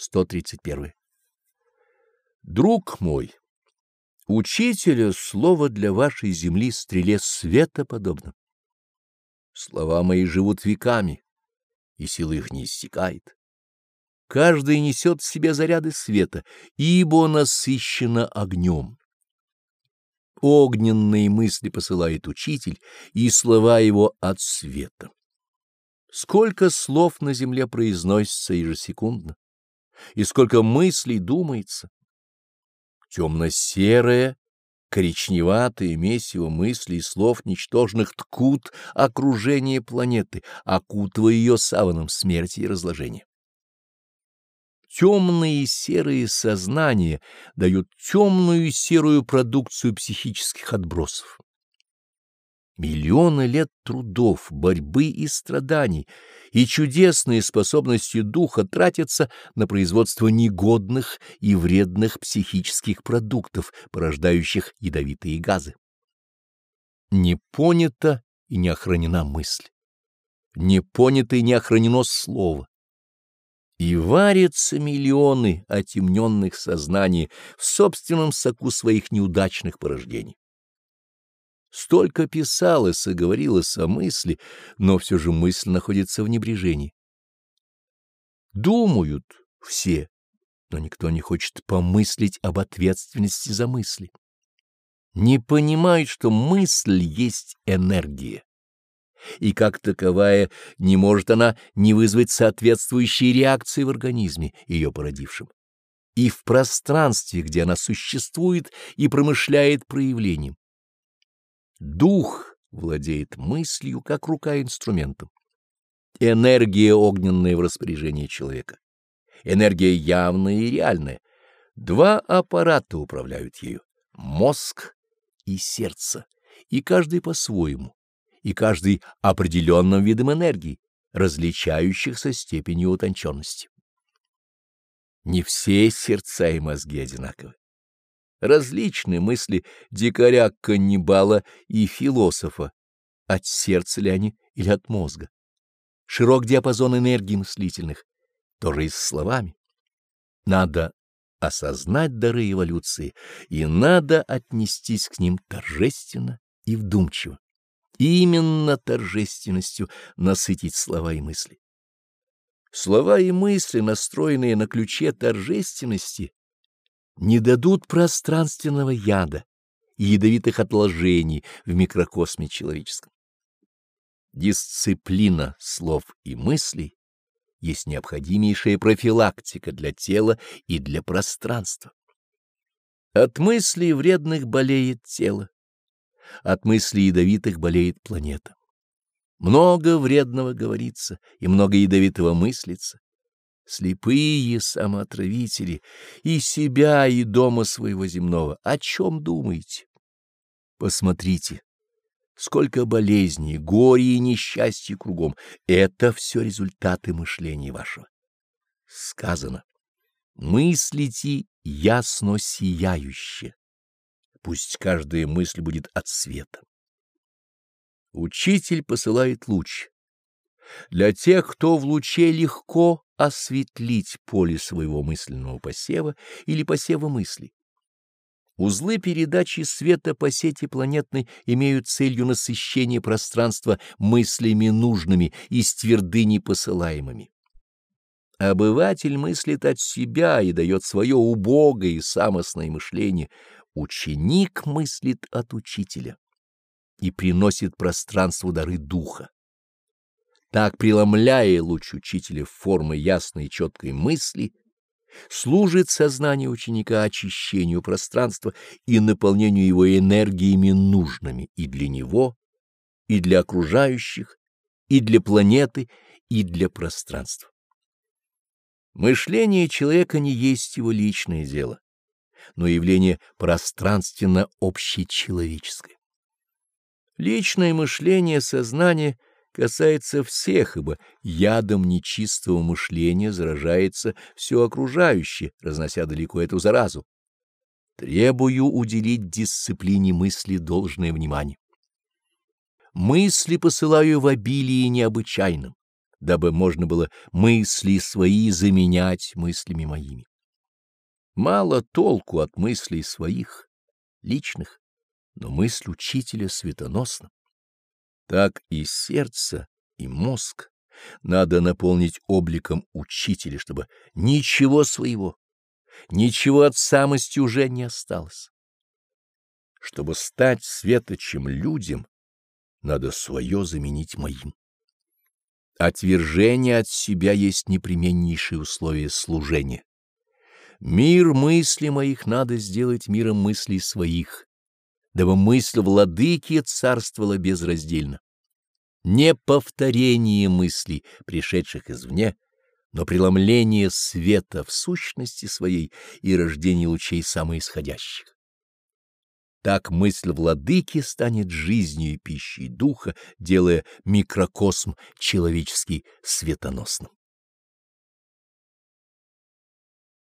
131. Друг мой, учителя слово для вашей земли стреле света подобно. Слова мои живут веками, и сила их не иссякает. Каждый несет в себе заряды света, ибо насыщено огнем. Огненные мысли посылает учитель, и слова его от света. Сколько слов на земле произносится ежесекундно, и сколько мыслей думается. Темно-серое, коричневатое месиво мыслей и слов ничтожных ткут окружение планеты, окутывая ее саваном смерти и разложения. Темные серые сознания дают темную и серую продукцию психических отбросов. Миллионы лет трудов, борьбы и страданий и чудесные способности духа тратятся на производство негодных и вредных психических продуктов, порождающих ядовитые газы. Не понята и не охранена мысль. Не понято и не охранено слово. И варятся миллионы отемненных сознаний в собственном соку своих неудачных порождений. Столько писалось и говорилось о мысли, но все же мысль находится в небрежении. Думают все, но никто не хочет помыслить об ответственности за мысли. Не понимают, что мысль есть энергия, и как таковая не может она не вызвать соответствующей реакции в организме, ее породившем. И в пространстве, где она существует и промышляет проявлением. Дух владеет мыслью, как рука инструментом. Энергия огненная в распоряжении человека. Энергия явная и реальная. Два аппарата управляют ею — мозг и сердце, и каждый по-своему, и каждый определенным видом энергии, различающихся степенью утонченности. Не все сердца и мозги одинаковы различны мысли дикаря-каннибала и философа, от сердца ли они или от мозга. Широк диапазон энергии мыслительных, тоже и с словами. Надо осознать дары эволюции, и надо отнестись к ним торжественно и вдумчиво. Именно торжественностью насытить слова и мысли. Слова и мысли, настроенные на ключе торжественности, не дадут пространственного яда и ядовитых отложений в микрокосме человеческом. Дисциплина слов и мыслей есть необходимейшая профилактика для тела и для пространства. От мыслей вредных болеет тело, от мыслей ядовитых болеет планета. Много вредного говорится и много ядовитого мыслится слепые самоотравители, и себя, и дома своего земного. О чем думаете? Посмотрите, сколько болезней, горя и несчастья кругом. Это все результаты мышления вашего. Сказано, мыслите ясно сияюще. Пусть каждая мысль будет от света. Учитель посылает луч. Для тех, кто в луче легко осветлить поле своего мысленного посева или посева мыслей. Узлы передачи света по сети планетной имеют целью насыщения пространства мыслями нужными и с твердыни посылаемыми. Обыватель мыслит от себя и дает свое убогое и самостное мышление. Ученик мыслит от учителя и приносит пространству дары духа. Так, преломляя луч учителя формы ясной и четкой мысли, служит сознание ученика очищению пространства и наполнению его энергиями нужными и для него, и для окружающих, и для планеты, и для пространства. Мышление человека не есть его личное дело, но явление пространственно общечеловеческое. Личное мышление сознания — касается всех, ибо ядом нечистого мышления заражается все окружающее, разнося далеко эту заразу. Требую уделить дисциплине мысли должное внимание. Мысли посылаю в обилии необычайном, дабы можно было мысли свои заменять мыслями моими. Мало толку от мыслей своих, личных, но мысль учителя светоносна. Так и сердце, и мозг надо наполнить обликом учителя, чтобы ничего своего, ничего от самости уже не осталось. Чтобы стать светочем людям, надо свое заменить моим. Отвержение от себя есть непременнейшее условие служения. Мир мыслей моих надо сделать миром мыслей своих, дабы мысль владыки царствовала безраздельно. Не повторение мыслей, пришедших извне, но преломление света в сущности своей и рождение лучей самоисходящих. Так мысль владыки станет жизнью и пищей духа, делая микрокосм человеческий светоносным.